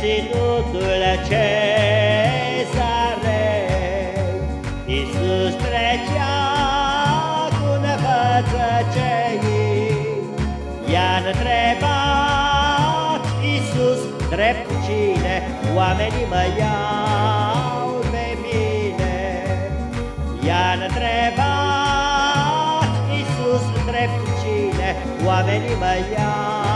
ținutul cezareu, Iisus trecea cu nevățăceii, I-a întrebat Iisus drept cine, Oamenii mă iau pe mine. I-a întrebat Iisus drept cine, Oamenii mă iau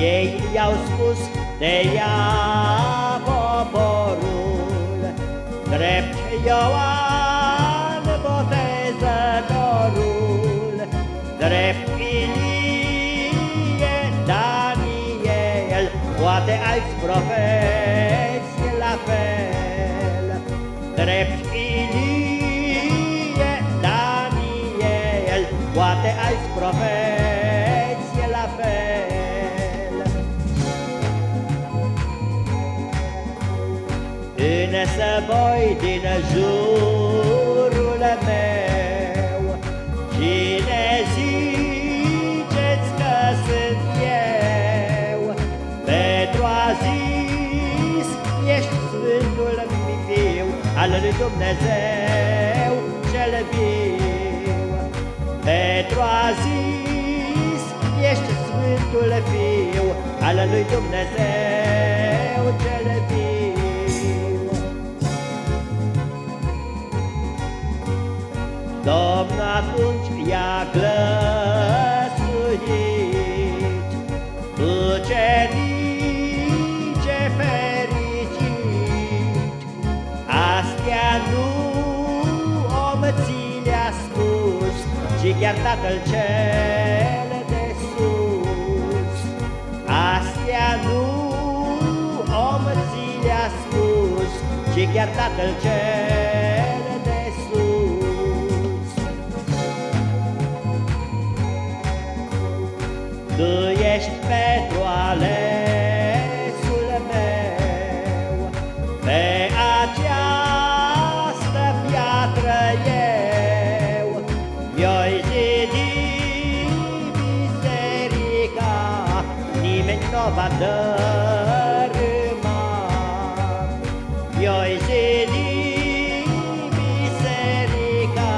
Ei i-au spus de ea poporul, Drept Ioan Botezătorul, Drept Ilie, Daniel, Poate alți profeți la fel, Drept Ilie, Daniel, Poate alți profeți Însă voi din jurul meu. Cine ziceți că sunt eu? Pentru a zis Ești Sfântul Fiu Al lui Dumnezeu cel viu. Pentru a zis Ești Sfântul Fiu Al lui Dumnezeu Domnul atunci i-a glăsuit Ucenice fericit Astea nu om ți le-a spus Ci chiar Tatăl cel de sus. Astea nu om ți le-a spus Ci chiar Tatăl cel Tu ești pentru alesul meu? Pe această piatră eu Mi-oi zidi biserica Nimeni nu va dărâma. Mi-oi zidi biserica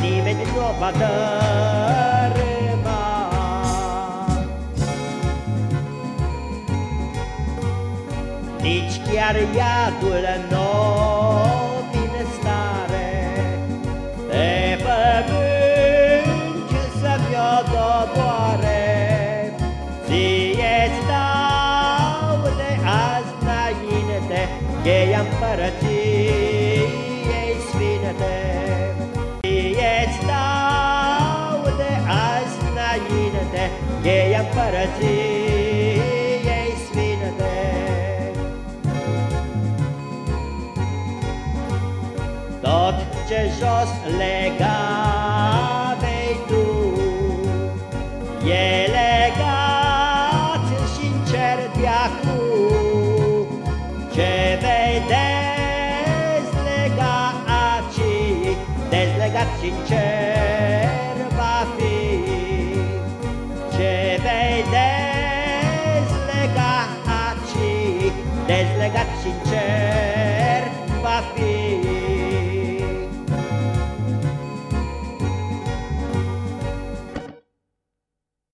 Nimeni nu va dărâma Nici chiar iadul nou din stare Pe pământ să-mi-o doboare. Ție-ți dau de azi înainte Cheia împărăției sfinte Ție-ți dau de azi înainte Cheia împărăției tot ce jos lega vei tu. E legat și în cer de acum, ce vei dezlega aci, dezlegat și în cer va fi. Ce vei dezlega aci, dezlegat și în